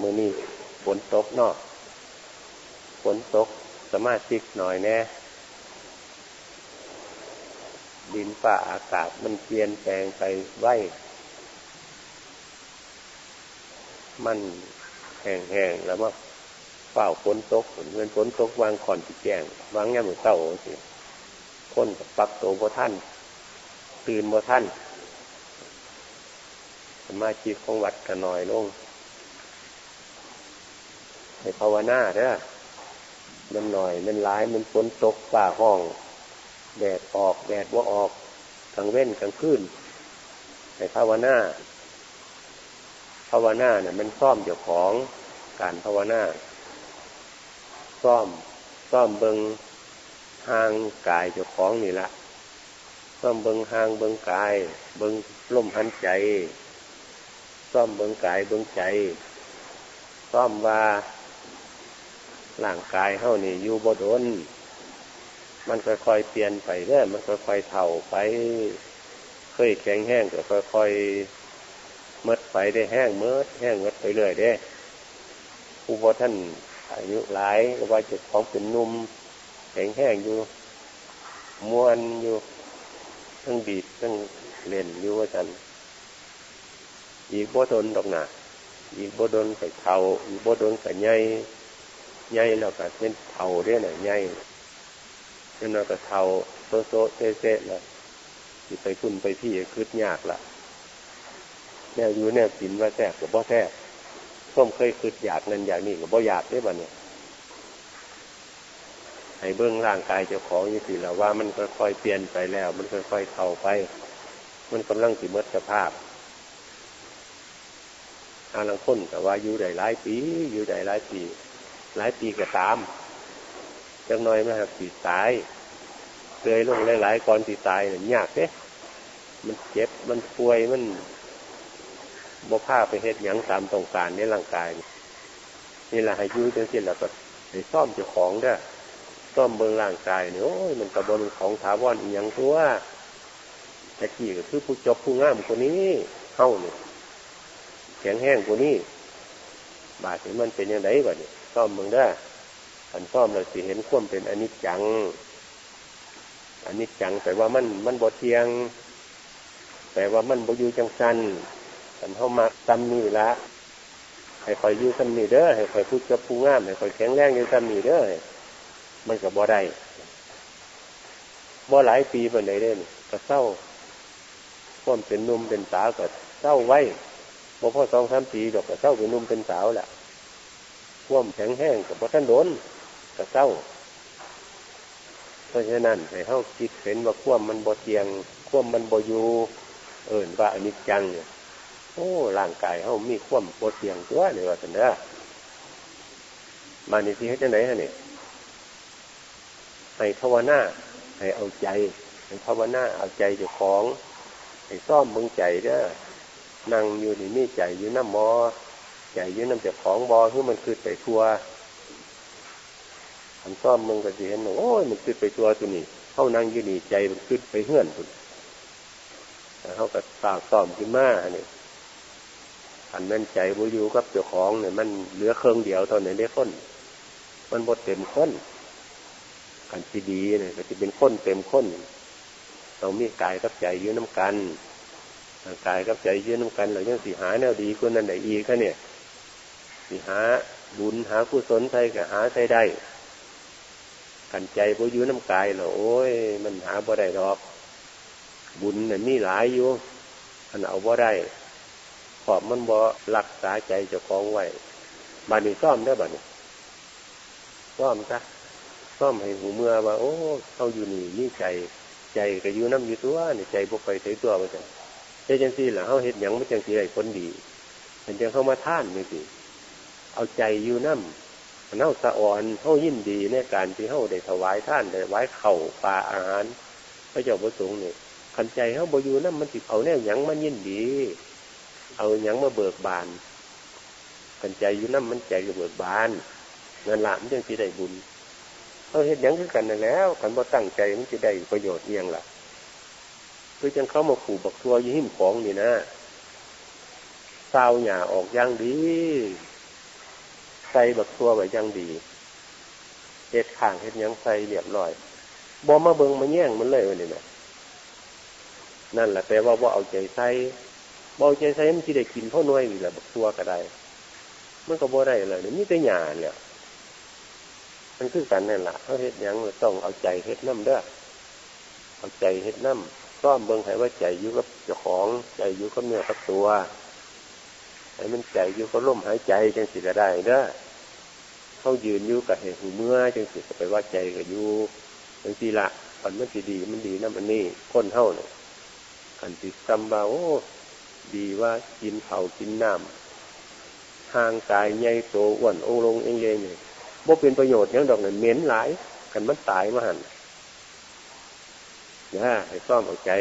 มือนี้ฝนตกนาะฝนตกสมาธิหน่อยแน่ดินฟ้าอากาศมันเปลี่ยนแปลงไปไวมันแห้งๆแล้วว่าเฝ้าฝนตกเหมือนฝนตกวางขอนที่แจงวางแง่มือนเต้าสิคนปักโตบ่ท่าน ตื่นบ่ท่านสมาธิกของวัดกันหน่อยลง ให้ภาวนาเด้อมันหน่อย มันร้าย มันฝนตกป่าห้อง แดดออก แดดว่าออกกลางเว้นกลางคืนให้ภาวนา ภาวนาเนี่ยมันซ่อมเจ้าของการภาวนา ซ่อม ซ่อมเบิงหางกายเจ้าของนี่ละซ่อมเบิงหางเบิงกาย เบิงลมหันใจ ซ่อมเบิงกายเบิงใจ ซ่อมว่า ร่างกายเท่านี่อยู่บดนมันค่อยๆเปลี่ยนไปเรื่อยมันค่อยๆเท่าไป เคยแข็งแห้งก็ค่อยๆมดไปได้แห้งเมื่อแห้งมดไปเรื่อยเด้ผู้บท่านอายุหลายว่าจะของเป็นนุ่มแข็งแห้งอยู่มวนอยู่ทั้งบีบทั้งเล่นอยู่ว่าจันอีกบ่ดนดอกหนาอีกบ่ดนใส่เท่าอีกบ่ดนใส่ใหญ่ ใหญ่แล้วก็เป็นเท่าเรื่องไหนใหญ่เป็นเราก็เท่าโซโซเซเซแล้วที่ไปคุณไปพี่คืดยากละแนวอยู่แนวกินว่าแทบกับบ่แทบส้มเคยคืดอยากนั่นอยากนี่กับบ่อยากได้บ้าเนี่ยให้เบื้องร่างกายเจ้าของยี่สิแล้วว่ามันค่อยๆเปลี่ยนไปแล้ว มันค่อยๆเท่าไป มันกำลังสิมดสภาพอาลังคนแต่ว่าอยู่ได้หลายปี อยู่ได้หลายปี หลายปีก็ตามจังน้อยมาหักสีตายเคยลงหลายๆก่อนสีตายเนี่ยยากเด้มันเจ็บมันป่วยมันบ่ผ้าไปเฮ็ดหยังตามต้องการในร่างกาย นี่แหละให้ยื้อจังสิ้นแล้วก็ให้ซ่อมเจ้าของเด้อซ่อมเบื้องร่างกายเนี่ยโอ้ยมันกระบวนของถาวรอีกอย่างตัวต่กี้ก็คือผู้จบผู้งามคนนี้เข้าเนี่ยแข็งแห้งคนนี้บาดนี่มันเป็นยังไงก่อนเนี่ย ซ่อมมึงได้อันซ่อมเราสิเห็นควมเป็นอนิจจังอนิจจังแปลว่ามันมันบดเทียงแปลว่ามันบ่อยู่จังสันอันเข้ามาซ้ำนี่ละให้คอยอยู่ซ้ำนี่เด้อให้คอยพูดกับผู้งามให้คอยแข็งแรงอยู่ซ้ำนี่เด้อมันกับบ่ได้บ่หลายปีเป็นไหนเด่นก็เศร้าควมเป็นนุ่มเป็นสาวก็เศร้าไว้บ่พอสองสามปีดอกก็เศร้าเป็นนุ่มเป็นสาวแหละ ว่มแข็งแห้งกับพระท่านโดนกับเศร้า เพราะฉะนั้นให้เข้าคิดเห็นว่าควมมันบ่เทียงควมมันบ่อยู่เอิญว่าอนิจจังโอ้ร่างกายเขามีควมบ่เทียงตัวเลยว่าสันเด้อมาในที่ให้จะไหนฮะเนี่ยให้ภาวนาให้เอาใจให้ภาวนาเอาใจเจ้าของให้ซ่อมมึงใจเด้อนั่งอยู่นี่มีใจอยู่น้ำมอ ใจยืนน้ำจากของบอที่มันคือไปทัวอันซ่อมมึงก็จะเห็นโอ้ยมันคือไปทัวตัวนี้เข้านั่งยืนนี่ใจมันคือไปเฮื่อนทุนเขาก็ตากซ่อมขึ้นมาเนี่ยอันนั้นใจบุยูกับเจ้าของเนี่ยมันเหลือเครื่องเดียวเท่านั้นได้ค้น มันบดเต็มค้นกันที่ดีเนี่ยก็จะเป็นค้นเต็มค้นเรามีกายกับใจยืนน้ำกันกายกับใจยืนน้ำกันเรายังสีหาแนวดีคนนั้นไหนอีกก็เนี่ย สิหาบุญหากุศลใส่กับหาใส่ได้กันใจบ่อยู่น้ำกายเหรอโอ้ย มันหาบ่ได้ดอก บุญเนี่ยมีหลายอยู่อันเอาบ่ได้ขอบมันบ่รักษาใจเจ้าของไว้บานนี้ซ่อมได้บานนี้ซ่อมซะซ่อมให้หูเมื่อว่า โอ้เขาอยู่นี่นี่ใจ ใจก็อยู่น้ำอยู่ตัวนี่ใจบ่ไปใส่ตัวไปจังใจจังสี่หละเขาเห็นอย่างไม่จังสี่ไรคนดีเห็นจังเข้ามาท่านนี่สิ เอาใจอยู่น้ำเน่าสะอ่อนเท่ายินดีในการที่เท่าได้ถวายท่านได้ไว้เข่าปลาอาหาร พระเจ้าประสงค์นี่ขันใจเท่าบอยู่น้ำมันติดเอาแน่ยังมันยินดี เอายังมาเบิกบานขันใจอยู่น้ำมันใจก็เบิกบานเงินหละมันยังจะได้บุญเขาเห็นยังคือกันนั่นแล้วขันบ่ตั้งใจมันจะได้ประโยชน์เอียงล่ะคือจังเขามาขู่บักทัวยิหิมของนี่นะเศร้าหยาออกย่างดี ใส่บักตัวไว้ยังดีเฮ็ดข้างเฮ็ดยังใส่เรียบร้อยบ่มาเบิงมาแย่งมันเลยวันนี้นะนั่นแหละแปลว่าว่าเอาใจใส่บ่เอาใจใส่มันที่ได้กินเท่าน้อยนี่แหละบักตัวก็ได้มันก็บ่ได้เลยนี่แต่หยาเนี่ยมันคือกันนั่นแหละเขาเฮ็ดยังต้องเอาใจเฮ็ดน้ำเด้อเอาใจเฮ็ดน้ำก็เบิ่งให้ว่าใจอยู่กับเจ้าของใจอยู่กับเนื้อกับตัว ให้มันใจอยู่กับลมหายใจจังสิก็ได้เด้อเขายืนอยู่กับเหตุหูเมื่อจังสิก็ไปว่าใจก็อยู่จังสิละอันมันสิดีมันดีนะมันนี่คนเท่าเนี่ยอันติดจำบ่าโอ้ดีว่ากินเผากินน้ำห่างกายใหญ่โตอ้วนองลงเองเลยเนี่ยบ่เป็นประโยชน์ยังดอกเนี่ยเหม็นหลายกันมันตายมาหันนะให้ซ่อมเอาใจ